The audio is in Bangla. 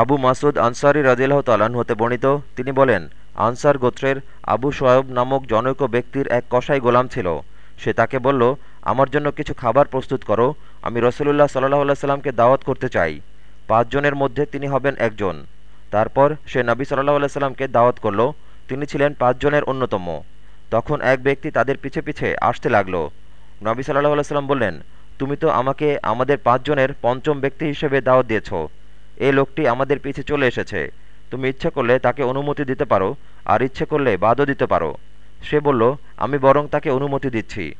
আবু মাসুদ আনসারি রাজিল্লাহ তালান হতে বর্ণিত। তিনি বলেন, আনসার গোত্রের আবু সোয়েব নামক জনৈক ব্যক্তির এক কসাই গোলাম ছিল। সে তাকে বলল, আমার জন্য কিছু খাবার প্রস্তুত করো, আমি রসুলুল্লাহ সাল্লাহ সাল্লামকে দাওয়াত করতে চাই। পাঁচজনের মধ্যে তিনি হবেন একজন। তারপর সে নবী সাল্লাহ সাল্লামকে দাওয়াত করল, তিনি ছিলেন পাঁচজনের অন্যতম। তখন এক ব্যক্তি তাদের পিছে পিছে আসতে লাগল। নবী সাল্লাহ সাল্লাম বললেন, তুমি তো আমাকে, আমাদের পাঁচজনের পঞ্চম ব্যক্তি হিসেবে দাওয়াত দিয়েছ। এ লোকটি আমাদের পিছে চলে এসেছে। তুমি ইচ্ছে করলে তাকে অনুমতি দিতে পারো, আর ইচ্ছে করলে বাদও দিতে পারো। সে বলল, আমি বরং তাকে অনুমতি দিচ্ছি।